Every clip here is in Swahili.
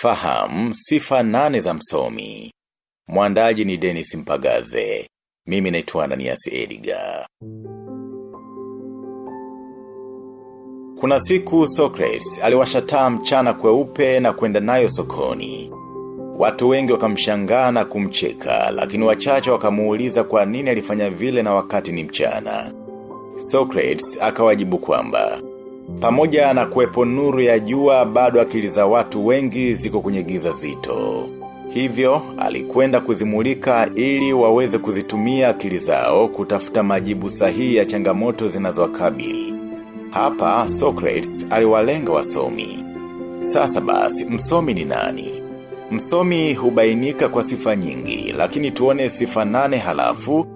Fahamu sifa nane za msomi. Mwandaji ni Dennis Mpagaze. Mimi naitwa Ananias Edgar. Kuna siku Socrates aliwashataa mchana kweupe na kwenda nayo sokoni. Watu wengi wakamshangaa na kumcheka, lakini wachache wakamuuliza kwa nini alifanya vile na wakati ni mchana. Socrates akawajibu kwamba pamoja na kuwepo nuru ya jua bado akili za watu wengi ziko kwenye giza zito. Hivyo, alikwenda kuzimulika ili waweze kuzitumia akili zao kutafuta majibu sahihi ya changamoto zinazowakabili. Hapa, Socrates aliwalenga wasomi. Sasa basi, msomi ni nani? Msomi hubainika kwa sifa nyingi, lakini tuone sifa nane halafu,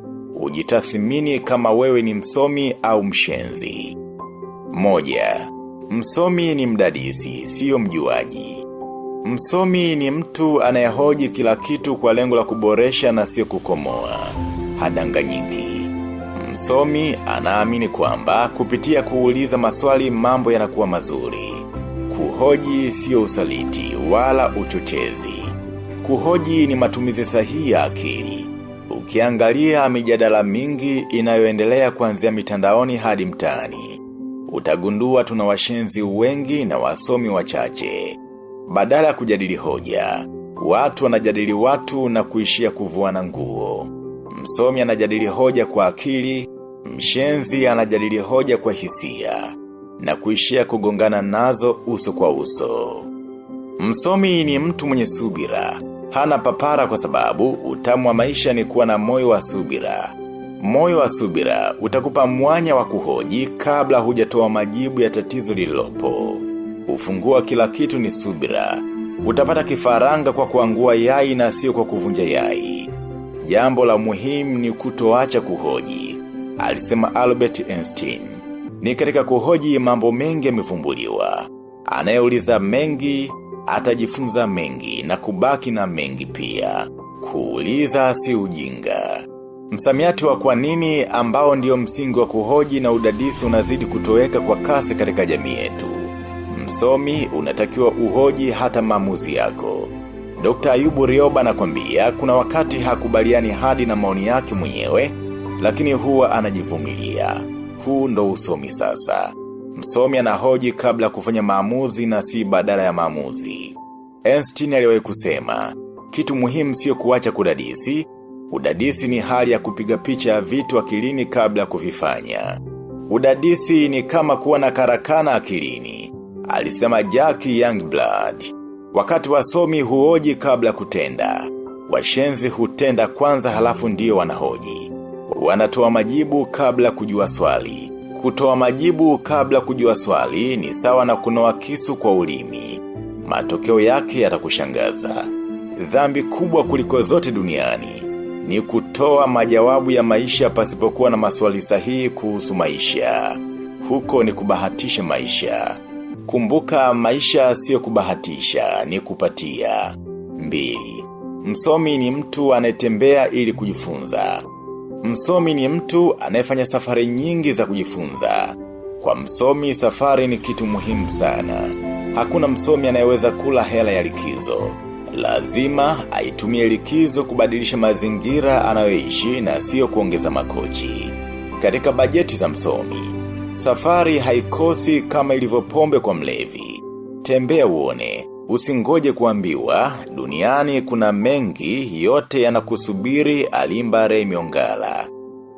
ujitathimini kama wewe ni msomi au mshenzi. Moja, msomi ni mdadisi, sio mjuaji. Msomi ni mtu anayehoji kila kitu kwa lengo la kuboresha na sio kukomoa. Hadanganyiki. Msomi anaamini kwamba kupitia kuuliza maswali mambo yanakuwa mazuri. Kuhoji sio usaliti wala uchochezi. Kuhoji ni matumizi sahihi ya akili. Ukiangalia mijadala mingi inayoendelea kuanzia mitandaoni hadi mtaani. Utagundua tuna washenzi wengi na wasomi wachache. Badala ya kujadili hoja, watu wanajadili watu na kuishia kuvuana nguo. Msomi anajadili hoja kwa akili, mshenzi anajadili hoja kwa hisia, na kuishia kugongana nazo uso kwa uso. Msomi ni mtu mwenye subira, hana papara kwa sababu utamu wa maisha ni kuwa na moyo wa subira. Moyo wa subira utakupa mwanya wa kuhoji kabla hujatoa majibu ya tatizo lililopo. Ufungua kila kitu ni subira. Utapata kifaranga kwa kuangua yai na sio kwa kuvunja yai. Jambo la muhimu ni kutoacha kuhoji. Alisema Albert Einstein. Ni katika kuhoji mambo mengi yamefumbuliwa. Anayeuliza mengi, atajifunza mengi na kubaki na mengi pia. Kuuliza si ujinga. Msamiati wa kwa nini ambao ndio msingi wa kuhoji na udadisi unazidi kutoweka kwa kasi katika jamii yetu. Msomi unatakiwa uhoji hata maamuzi yako. Dr. Ayubu Rioba anakwambia kuna wakati hakubaliani hadi na maoni yake mwenyewe, lakini huwa anajivumilia. Huu ndo usomi sasa. Msomi anahoji kabla kufanya maamuzi na si badala ya maamuzi. Einstein aliwahi kusema, kitu muhimu sio kuacha kudadisi, udadisi ni hali ya kupiga picha vitu akilini kabla kuvifanya. Udadisi ni kama kuwa na karakana akilini, alisema Jackie Youngblood. Wakati wasomi huoji kabla kutenda, washenzi hutenda kwanza halafu ndio wanahoji. Wanatoa majibu kabla kujua swali. Kutoa majibu kabla kujua swali ni sawa na kunoa kisu kwa ulimi. Matokeo yake yatakushangaza. Dhambi kubwa kuliko zote duniani ni kutoa majawabu ya maisha pasipokuwa na maswali sahihi kuhusu maisha. Huko ni kubahatisha maisha. Kumbuka maisha sio kubahatisha, ni kupatia. Mbili. Msomi ni mtu anayetembea ili kujifunza. Msomi ni mtu anayefanya safari nyingi za kujifunza. Kwa msomi safari ni kitu muhimu sana. Hakuna msomi anayeweza kula hela ya likizo. Lazima aitumie likizo kubadilisha mazingira anayoishi na sio kuongeza makochi. Katika bajeti za msomi, safari haikosi kama ilivyopombe kwa mlevi. Tembea uone, usingoje kuambiwa, duniani kuna mengi yote yanakusubiri alimba Remi Miongala.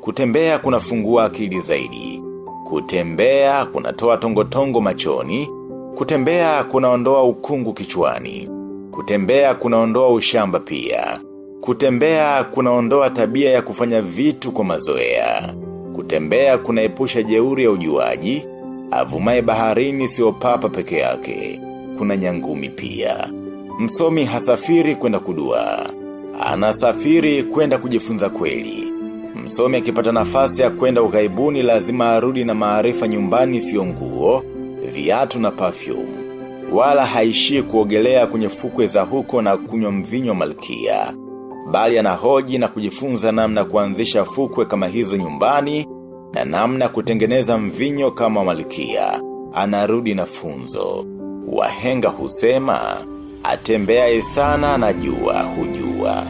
Kutembea kunafungua akili zaidi. Kutembea kunatoa tongotongo machoni. Kutembea kunaondoa ukungu kichwani. Kutembea kunaondoa ushamba pia. Kutembea kunaondoa tabia ya kufanya vitu kwa mazoea. Kutembea kunaepusha jeuri ya ujuaji. Avumaye baharini sio papa peke yake. Kuna nyangumi pia. Msomi hasafiri kwenda kudua. Anasafiri kwenda kujifunza kweli. Msomi akipata nafasi ya kwenda ugaibuni lazima arudi na maarifa nyumbani sio nguo, viatu na perfume. Wala haishii kuogelea kwenye fukwe za huko na kunywa mvinyo malkia. Bali anahoji na kujifunza namna kuanzisha fukwe kama hizo nyumbani na namna kutengeneza mvinyo kama malkia. Anarudi na funzo. Wahenga husema, Atembeaye sana na jua hujua.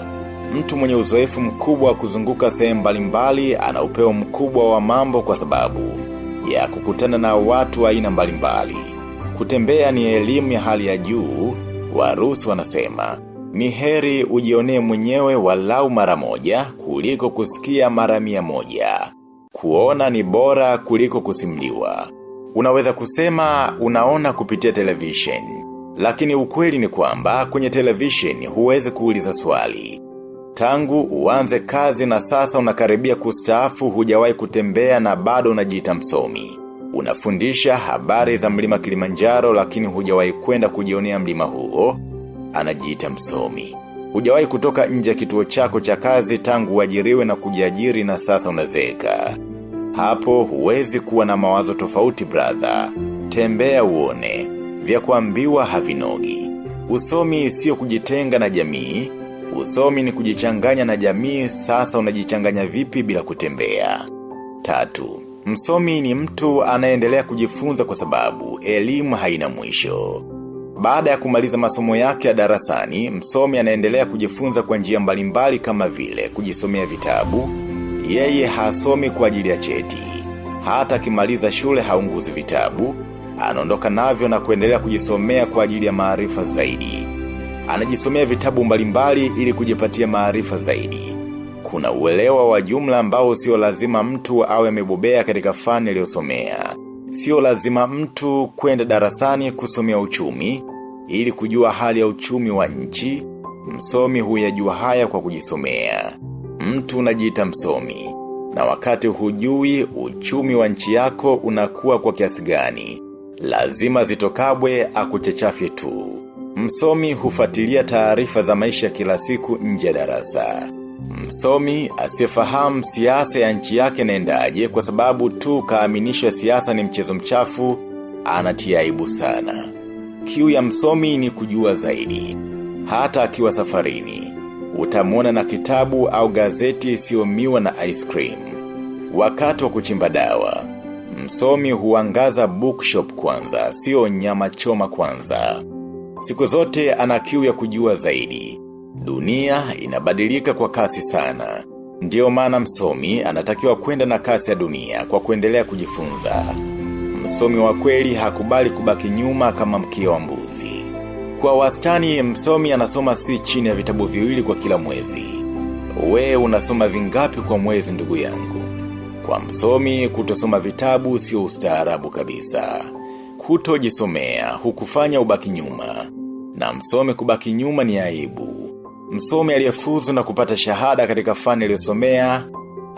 Mtu mwenye uzoefu mkubwa wa kuzunguka sehemu mbalimbali ana upeo mkubwa wa mambo kwa sababu ya kukutana na watu wa aina mbalimbali. Kutembea ni elimu ya hali ya juu, warusi wanasema. Ni heri ujionee mwenyewe walau mara moja kuliko kusikia mara mia moja. Kuona ni bora kuliko kusimliwa. Unaweza kusema unaona kupitia television. Lakini ukweli ni kwamba kwenye television huwezi kuuliza swali. Tangu uanze kazi na sasa unakaribia kustaafu hujawahi kutembea na bado unajiita msomi. Unafundisha habari za mlima Kilimanjaro lakini hujawahi kwenda kujionea mlima huo, anajiita msomi. Hujawahi kutoka nje ya kituo chako cha kazi tangu uajiriwe na kujiajiri na sasa unazeeka. Hapo huwezi kuwa na mawazo tofauti brother. Tembea uone, vya kuambiwa havinogi. Usomi sio kujitenga na jamii, usomi ni kujichanganya na jamii sasa unajichanganya vipi bila kutembea. Tatu, msomi ni mtu anaendelea kujifunza kwa sababu elimu haina mwisho. Baada ya kumaliza masomo yake ya darasani, msomi anaendelea kujifunza kwa njia mbalimbali kama vile kujisomea vitabu, yeye hasomi kwa ajili ya cheti. Hata akimaliza shule haunguzi vitabu, anaondoka navyo na kuendelea kujisomea kwa ajili ya maarifa zaidi. Anajisomea vitabu mbalimbali ili kujipatia maarifa zaidi. Kuna uelewa wa jumla ambao sio lazima mtu awe amebobea katika fani aliyosomea. Sio lazima mtu kwenda darasani kusomea uchumi, ili kujua hali ya uchumi wa nchi, msomi huyajua haya kwa kujisomea. Mtu unajiita msomi, na wakati hujui uchumi wa nchi yako unakuwa kwa kiasi gani. Lazima zitokabwe akuchechafye tu. Msomi hufatilia taarifa za maisha kila siku nje ya darasa. Msomi asiyefahamu siasa ya nchi yake naendaje kwa sababu tu kaaminishwa siasa ni mchezo mchafu, anatia aibu sana. Kiu ya msomi ni kujua zaidi. Hata akiwa safarini, utamwona na kitabu au gazeti isiyomiwa na ice cream. Wakati wa kuchimba dawa, msomi huangaza bookshop kwanza, sio nyama choma kwanza. Siku zote ana kiu ya kujua zaidi. Dunia inabadilika kwa kasi sana. Ndiyo maana msomi anatakiwa kwenda na kasi ya dunia kwa kuendelea kujifunza. Msomi wa kweli hakubali kubaki nyuma kama mkia wa mbuzi. Kwa wastani msomi anasoma si chini ya vitabu viwili kwa kila mwezi. We unasoma vingapi kwa mwezi ndugu yangu. Kwa msomi kutosoma vitabu sio ustaarabu kabisa. Kutojisomea hukufanya ubaki nyuma. Na msomi kubaki nyuma ni aibu. Msomi aliyefuzu na kupata shahada katika fani aliyosomea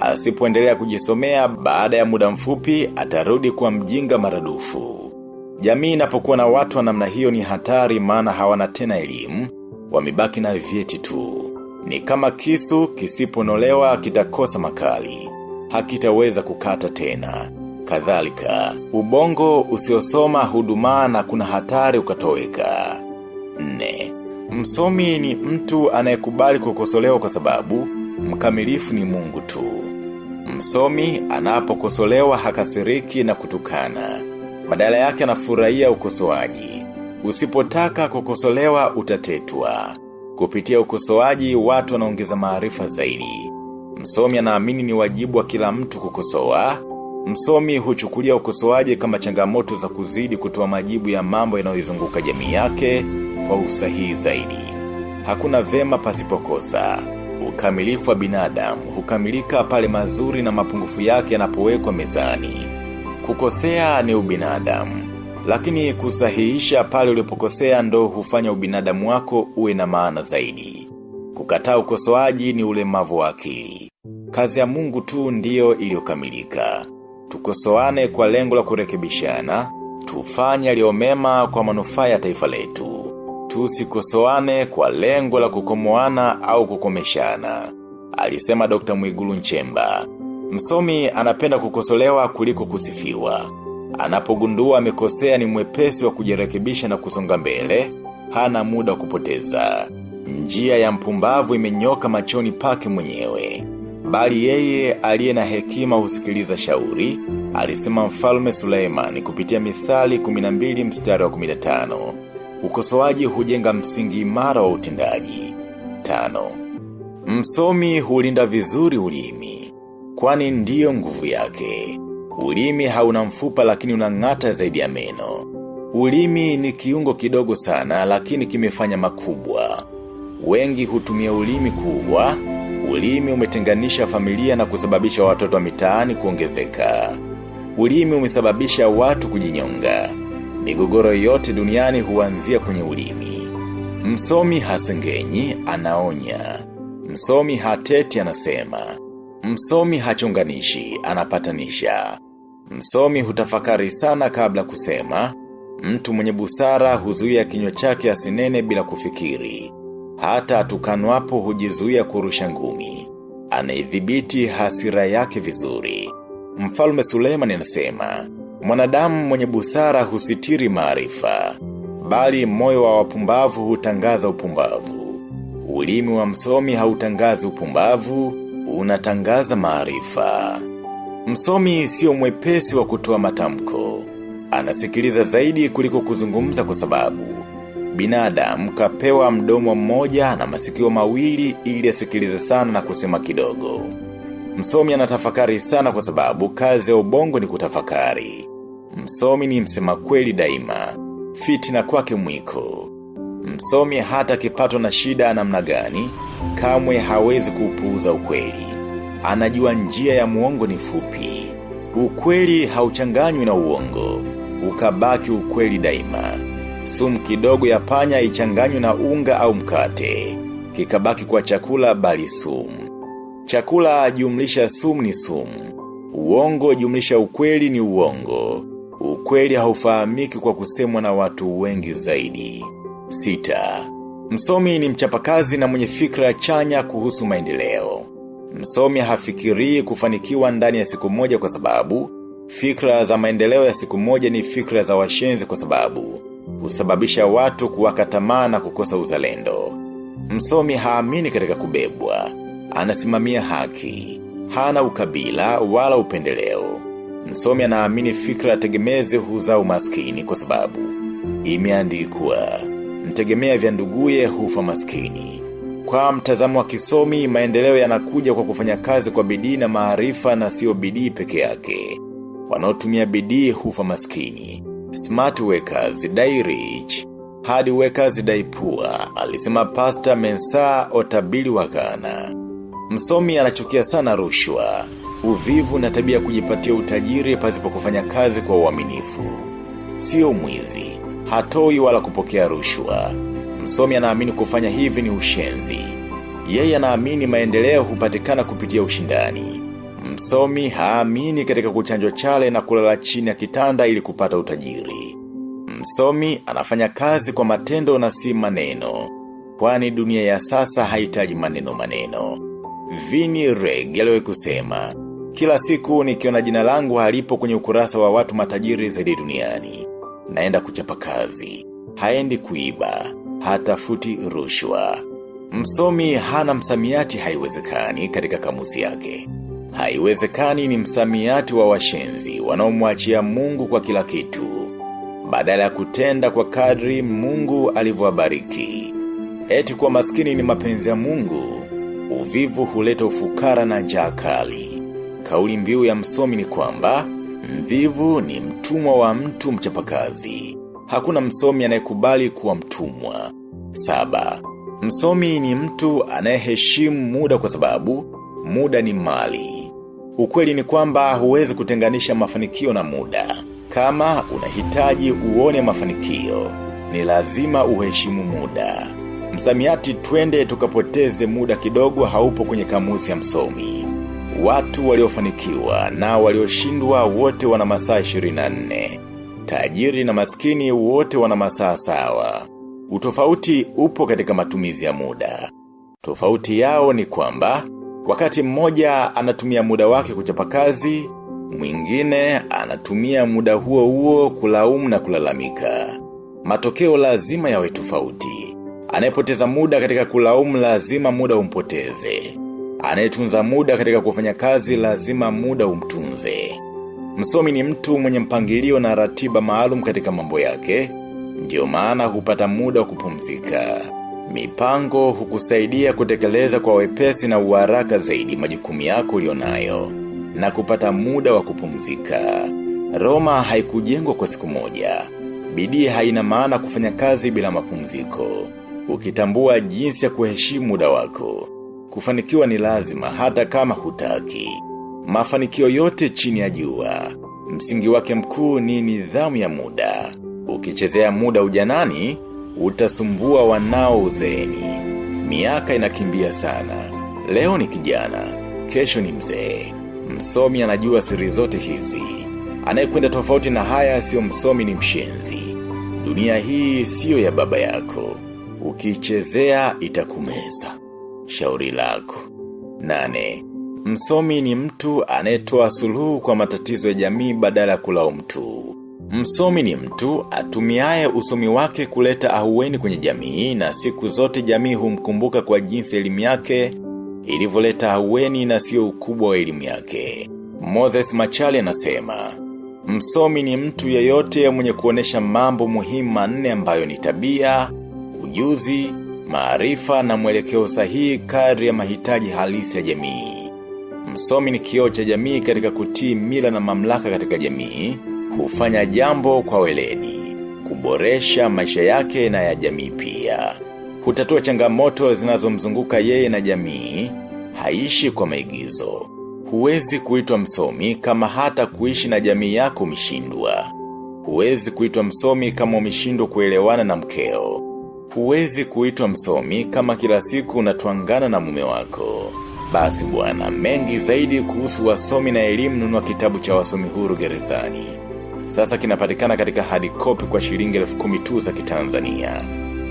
asipoendelea kujisomea baada ya muda mfupi atarudi kuwa mjinga maradufu. Jamii inapokuwa na watu wa namna hiyo ni hatari maana hawana tena elimu, wamebaki na vyeti tu. Ni kama kisu kisiponolewa kitakosa makali, hakitaweza kukata tena. Kadhalika, ubongo usiosoma hudumaa na kuna hatari ukatoweka. 4. Msomi ni mtu anayekubali kukosolewa kwa sababu mkamilifu ni Mungu tu. Msomi anapokosolewa hakasiriki na kutukana. Badala yake anafurahia ukosoaji. Usipotaka kukosolewa utatetwa. Kupitia ukosoaji watu wanaongeza maarifa zaidi. Msomi anaamini ni wajibu wa kila mtu kukosoa. Msomi huchukulia ukosoaji kama changamoto za kuzidi kutoa majibu ya mambo yanayoizunguka jamii yake kwa usahihi zaidi. Hakuna vema pasipokosa. Ukamilifu wa binadamu hukamilika pale mazuri na mapungufu yake yanapowekwa mezani. Kukosea ni ubinadamu. Lakini kusahihisha pale ulipokosea ndo hufanya ubinadamu wako uwe na maana zaidi. Kukataa ukosoaji ni ulemavu wa akili. Kazi ya mungu tu ndiyo iliyokamilika. Tukosoane kwa lengo la kurekebishana, tufanye yaliyomema kwa manufaa ya taifa letu. Tusikosoane kwa lengo la kukomoana au kukomeshana. Alisema Dr. Mwigulu Nchemba. Msomi anapenda kukosolewa kuliko kusifiwa. Anapogundua amekosea ni mwepesi wa kujirekebisha na kusonga mbele, hana muda wa kupoteza. Njia ya mpumbavu imenyoka machoni pake mwenyewe. Bali yeye aliye na hekima husikiliza shauri, alisema mfalme Suleimani kupitia mithali 12 mstari wa 15. Ukosoaji hujenga msingi imara wa utendaji. Tano, msomi hulinda vizuri ulimi, kwani ndiyo nguvu yake. Ulimi hauna mfupa lakini unang'ata zaidi ya meno. Ulimi ni kiungo kidogo sana lakini kimefanya makubwa. Wengi hutumia ulimi kuwa, ulimi umetenganisha familia na kusababisha watoto wa mitaani kuongezeka. Ulimi umesababisha watu kujinyonga. Migogoro yote duniani huanzia kwenye ulimi. Msomi hasengenyi anaonya. Msomi hateti anasema. Msomi hachunganishi, anapatanisha. Msomi hutafakari sana kabla kusema. Mtu mwenye busara huzuia kinywa chake asinene bila kufikiri. Hata atukanwapo hujizuia kurusha ngumi. Anaidhibiti hasira yake vizuri. Mfalme Suleiman anasema, mwanadamu mwenye busara husitiri maarifa, bali moyo wa wapumbavu hutangaza upumbavu. Ulimi wa msomi hautangazi upumbavu, unatangaza maarifa. Msomi sio mwepesi wa kutoa matamko. Anasikiliza zaidi kuliko kuzungumza kwa sababu. Binadamu kapewa mdomo mmoja na masikio mawili ili asikilize sana na kusema kidogo. Msomi anatafakari sana kwa sababu kazi ya ubongo ni kutafakari. Msomi ni msema kweli daima. Fitina kwake mwiko. Msomi hata kipatwa na shida namna gani, kamwe hawezi kupuuza ukweli. Anajua njia ya muongo ni fupi. Ukweli hauchanganywi na uongo. Ukabaki ukweli daima. Sumu kidogo ya panya ichanganywe na unga au mkate. Kikabaki kwa chakula bali sumu. Chakula jumlisha sumu ni sumu. Uongo jumlisha ukweli ni uongo. Ukweli haufahamiki kwa kusemwa na watu wengi zaidi. Sita. Msomi ni mchapakazi na mwenye fikra chanya kuhusu maendeleo. Msomi hafikirii kufanikiwa ndani ya siku moja kwa sababu, fikra za maendeleo ya siku moja ni fikra za washenzi kwa sababu, husababisha watu kuwaka tamaa na kukosa uzalendo. Msomi haamini katika kubebwa, anasimamia haki, hana ukabila wala upendeleo. Msomi anaamini fikra tegemezi huzaa umaskini kwa sababu, imeandikwa, mtegemea vya nduguye hufa maskini. Kwa mtazamo wa kisomi, maendeleo yanakuja kwa kufanya kazi kwa bidii na maarifa na sio bidii peke yake. Wanaotumia bidii hufa maskini. Smart workers die rich. Hard workers die poor, alisema pasta mensa otabili wa Ghana. Msomi anachukia sana rushwa, uvivu na tabia kujipatia utajiri pasipo kufanya kazi kwa uaminifu. Sio mwizi, hatoi wala kupokea rushwa. Msomi anaamini kufanya hivi ni ushenzi. Yeye anaamini maendeleo hupatikana kupitia ushindani. Msomi haamini katika kuchanjwa chale na kulala chini ya kitanda ili kupata utajiri. Msomi anafanya kazi kwa matendo na si maneno. Kwani dunia ya sasa haitaji maneno maneno. Vini Reg yalewe kusema, kila siku nikiona jina langu halipo kwenye ukurasa wa watu matajiri zaidi duniani. Naenda kuchapa kazi, haendi kuiba, hatafuti rushwa. Msomi hana msamiati haiwezekani katika kamusi yake. Haiwezekani ni msamiati wa washenzi wanaomwachia mungu kwa kila kitu. Badala ya kutenda kwa kadri mungu alivyowabariki. Eti kwa maskini ni mapenzi ya mungu. Uvivu huleta ufukara na njaa kali. Kauli mbiu ya msomi ni kwamba, mvivu ni mtumwa wa mtu mchapakazi. Hakuna msomi anayekubali kuwa mtumwa. Saba, msomi ni mtu anayeheshimu muda kwa sababu, muda ni mali. Ukweli ni kwamba huwezi kutenganisha mafanikio na muda. Kama unahitaji uone mafanikio, ni lazima uheshimu muda. Msamiati twende tukapoteze muda kidogo haupo kwenye kamusi ya msomi. Watu waliofanikiwa na walioshindwa wote wana masaa 24. Tajiri na maskini wote wana masaa sawa. Utofauti upo katika matumizi ya muda. Tofauti yao ni kwamba, wakati mmoja anatumia muda wake kuchapa kazi, mwingine anatumia muda huo huo kulaumu na kulalamika. Matokeo lazima yawe tofauti. Anayepoteza muda katika kulaumu lazima muda umpoteze. Anayetunza muda katika kufanya kazi lazima muda umtunze. Msomi ni mtu mwenye mpangilio na ratiba maalum katika mambo yake. ndio maana hupata muda wa kupumzika. Mipango hukusaidia kutekeleza kwa wepesi na uharaka zaidi majukumu yako ulionayo na kupata muda wa kupumzika. Roma haikujengwa kwa siku moja. Bidii haina maana kufanya kazi bila mapumziko. Ukitambua jinsi ya kuheshimu muda wako. Kufanikiwa ni lazima hata kama hutaki. Mafanikio yote chini ya jua. Msingi wake mkuu ni nidhamu ya muda. Ukichezea muda ujanani, utasumbua wanao uzeeni. Miaka inakimbia sana. Leo ni kijana, kesho ni mzee. Msomi anajua siri zote hizi. Anayekwenda tofauti na haya sio msomi ni mshenzi. Dunia hii siyo ya baba yako. Ukichezea itakumeza. Shauri lako. Nane. Msomi ni mtu anayetoa suluhu kwa matatizo ya jamii badala ya kulaumu mtu. Msomi ni mtu atumiaye usomi wake kuleta ahuweni kwenye jamii na siku zote jamii humkumbuka kwa jinsi elimu yake ilivyoleta ahuweni na sio ukubwa wa elimu yake. Moses Machali anasema, msomi ni mtu yeyote mwenye kuonesha mambo muhimu manne ambayo ni tabia, ujuzi, maarifa na mwelekeo sahihi kadri ya mahitaji halisi ya jamii. Msomi ni kioo cha jamii katika kutii mila na mamlaka katika jamii, hufanya jambo kwa weledi, kuboresha maisha yake na ya jamii pia. Hutatua changamoto zinazomzunguka yeye na jamii, haishi kwa maigizo. Huwezi kuitwa msomi kama hata kuishi na jamii yako umeshindwa. Huwezi kuitwa msomi kama umeshindwa kuelewana na mkeo. Huwezi kuitwa msomi kama kila siku unatwangana na mume wako. Basi bwana mengi zaidi kuhusu wasomi na elimu nunua kitabu cha wasomi huru gerezani. Sasa kinapatikana katika hadi kopi kwa shilingi elfu kumi tu za kitanzania.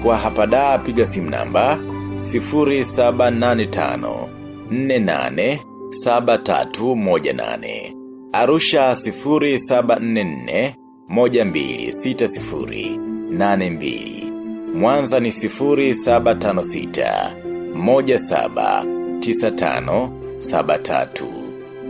Kwa hapadaa piga simu namba 0785 48 7318. Arusha 0744 1260 82. Mwanza ni 0756 179573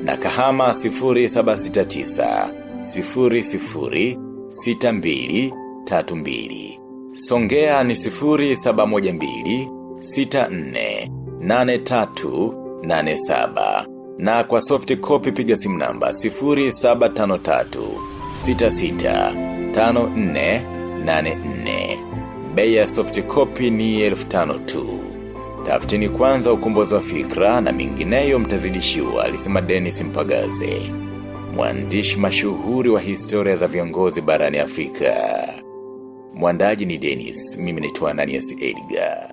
na Kahama 0769 006232. Songea ni 0712 64 8387 na kwa soft copy piga simu namba 0753 66 5484. Bei ya soft copy ni elfu tano tu. Tafutini kwanza ukombozi wa fikra na mingineyo mtazidishiwa, alisema Dennis Mpagaze. Mwandishi mashuhuri wa historia za viongozi barani Afrika. Mwandaji ni Dennis, mimi naitwa Ananias Edgar.